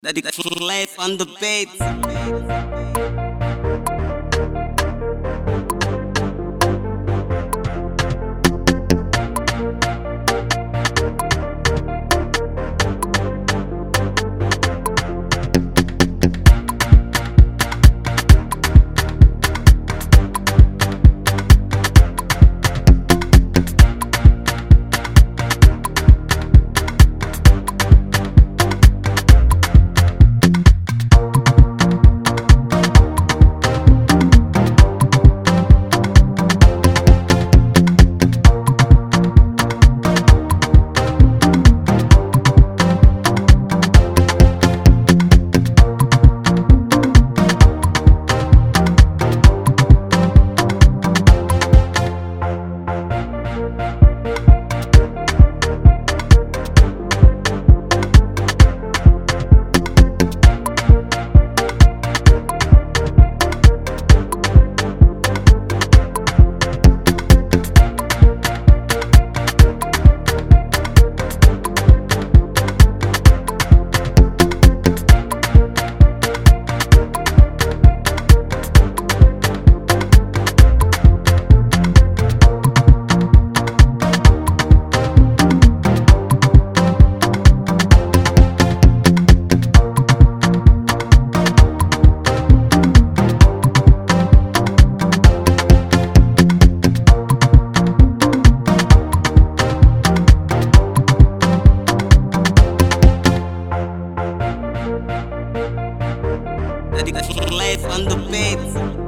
Daddy got life on the beat. Life on the beat.